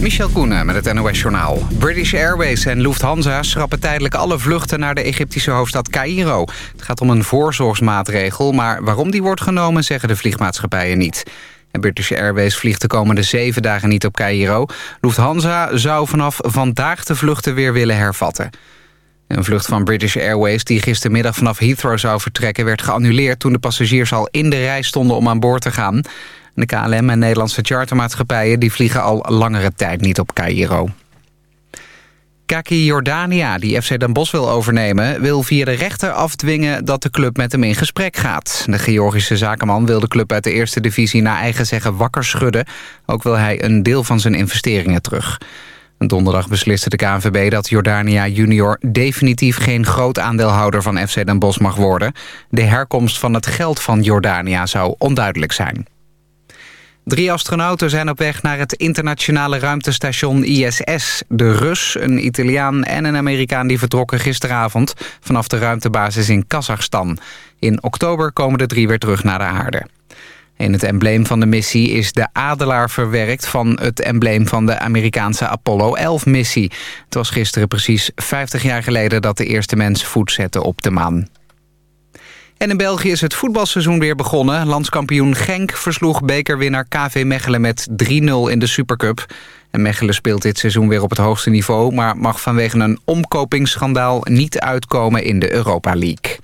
Michel Koenen met het NOS-journaal. British Airways en Lufthansa schrappen tijdelijk alle vluchten naar de Egyptische hoofdstad Cairo. Het gaat om een voorzorgsmaatregel, maar waarom die wordt genomen zeggen de vliegmaatschappijen niet. En British Airways vliegt de komende zeven dagen niet op Cairo. Lufthansa zou vanaf vandaag de vluchten weer willen hervatten. Een vlucht van British Airways die gistermiddag vanaf Heathrow zou vertrekken... werd geannuleerd toen de passagiers al in de rij stonden om aan boord te gaan. De KLM en Nederlandse chartermaatschappijen die vliegen al langere tijd niet op Cairo. Kaki Jordania, die FC Den Bosch wil overnemen... wil via de rechter afdwingen dat de club met hem in gesprek gaat. De Georgische zakenman wil de club uit de eerste divisie... naar eigen zeggen wakker schudden. Ook wil hij een deel van zijn investeringen terug. Donderdag besliste de KNVB dat Jordania junior... definitief geen groot aandeelhouder van FC Den Bosch mag worden. De herkomst van het geld van Jordania zou onduidelijk zijn. Drie astronauten zijn op weg naar het internationale ruimtestation ISS. De Rus, een Italiaan en een Amerikaan die vertrokken gisteravond... vanaf de ruimtebasis in Kazachstan. In oktober komen de drie weer terug naar de aarde. In het embleem van de missie is de adelaar verwerkt... van het embleem van de Amerikaanse Apollo 11-missie. Het was gisteren precies 50 jaar geleden... dat de eerste mens voet zette op de maan. En in België is het voetbalseizoen weer begonnen. Landskampioen Genk versloeg bekerwinnaar KV Mechelen met 3-0 in de Supercup. En Mechelen speelt dit seizoen weer op het hoogste niveau... maar mag vanwege een omkopingsschandaal niet uitkomen in de Europa League.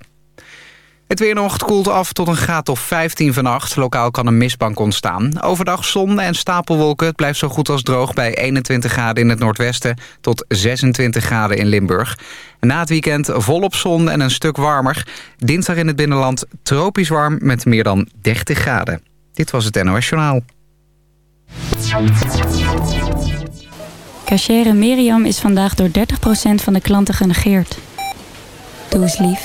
Het weer nog koelt af tot een graad of 15 vannacht. Lokaal kan een mistbank ontstaan. Overdag zon en stapelwolken. Het blijft zo goed als droog bij 21 graden in het noordwesten... tot 26 graden in Limburg. na het weekend volop zon en een stuk warmer. Dinsdag in het binnenland tropisch warm met meer dan 30 graden. Dit was het NOS Journaal. Cachere Miriam is vandaag door 30% van de klanten genegeerd. Doe eens lief.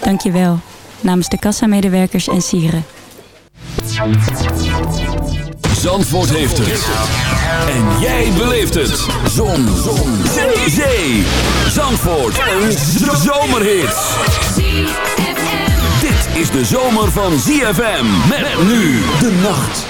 Dank je wel namens de kassamedewerkers en sieren. Zandvoort heeft het. En jij beleeft het. Zon. Zon. Zee. Zee. Zandvoort. Een zomerhit. Dit is de zomer van ZFM. Met nu de nacht.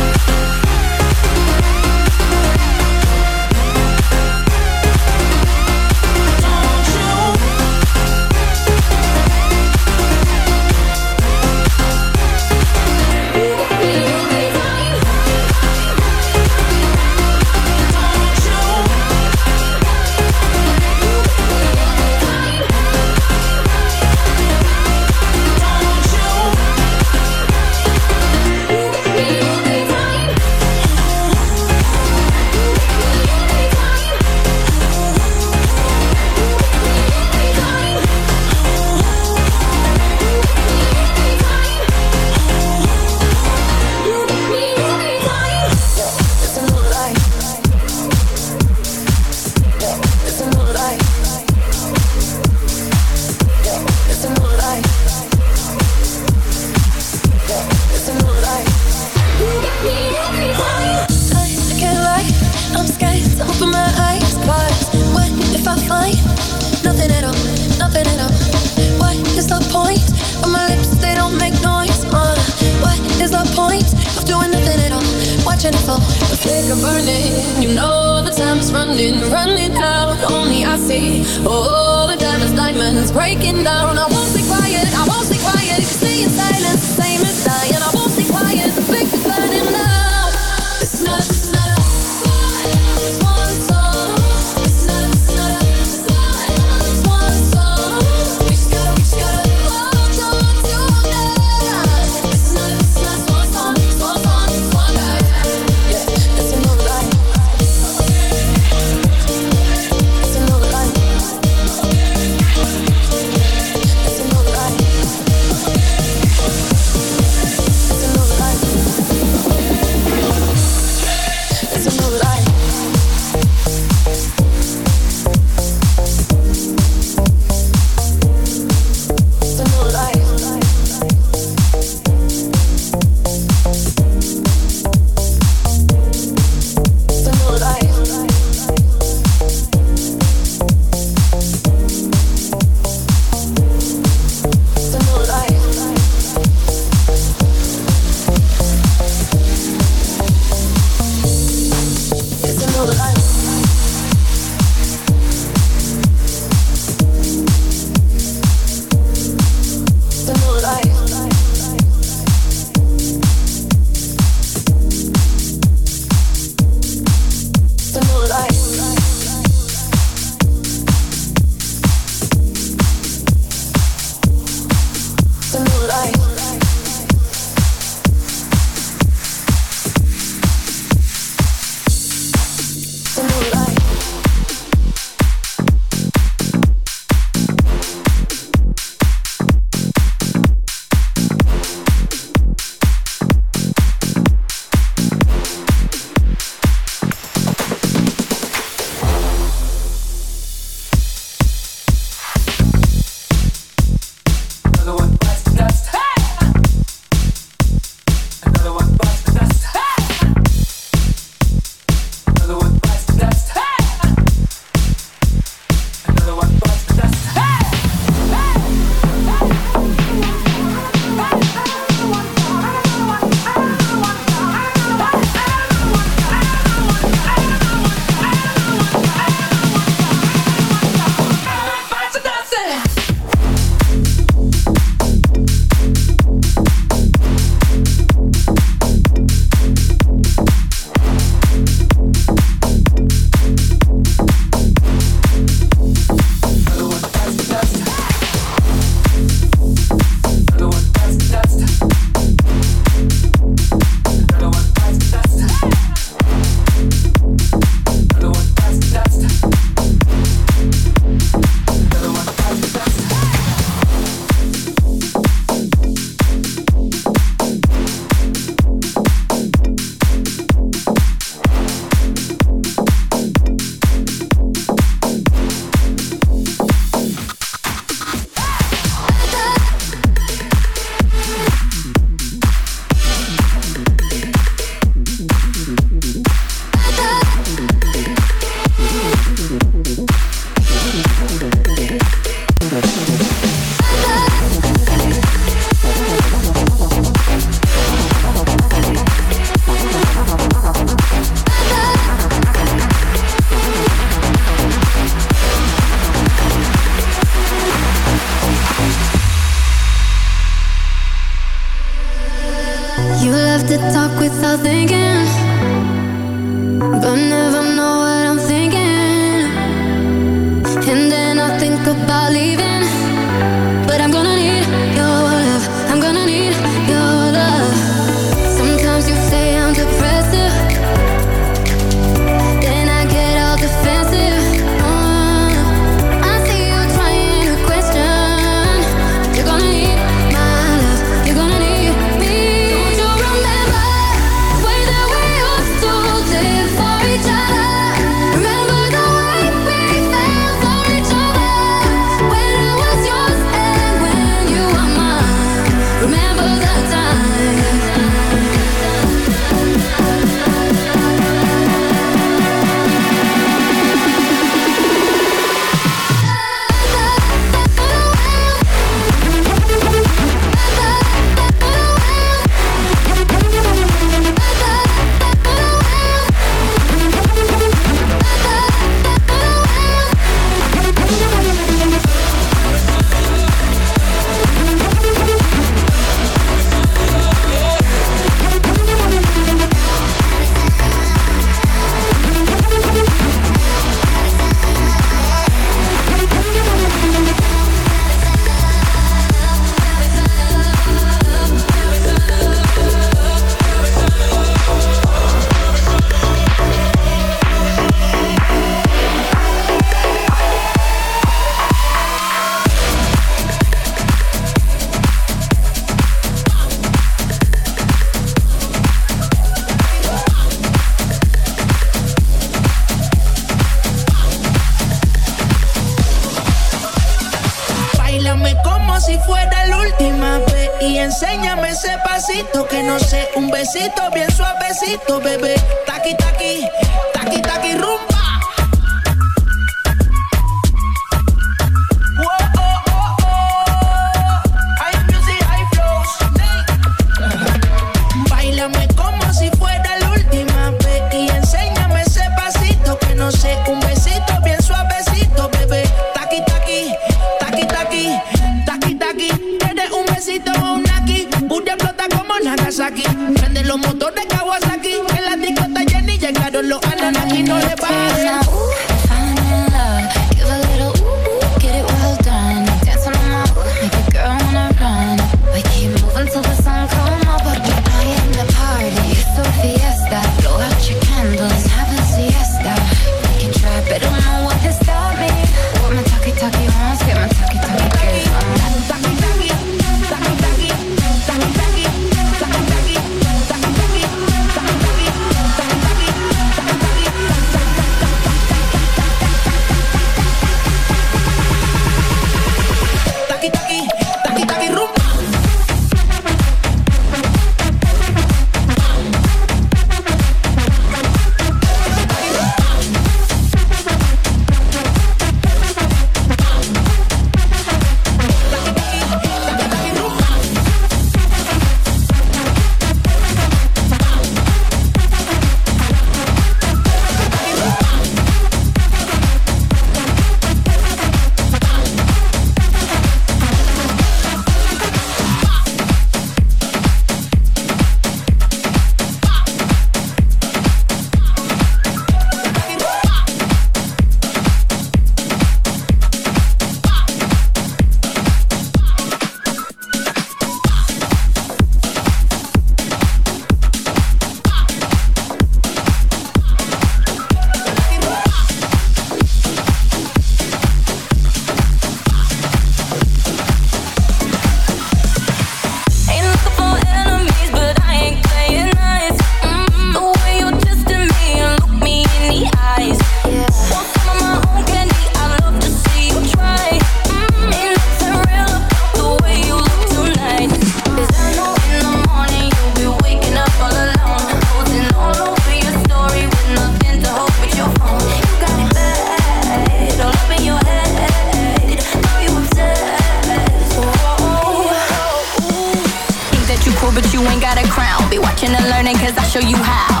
cause I show you how.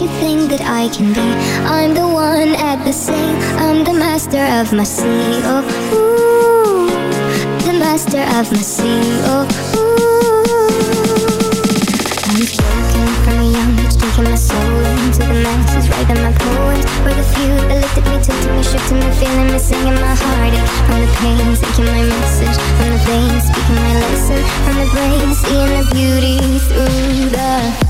you think that I can be? I'm the one at the sail, I'm the master of my sea. Oh, ooh, the master of my sea. Oh, ooh. I was joking from a young age, taking my soul into the masses, writing my poems for the few that looked at me, took to me, shook to me, feeling me, singing my heart. From the pain, taking my message, from the veins, speaking my lesson, from the brain, seeing the beauty through the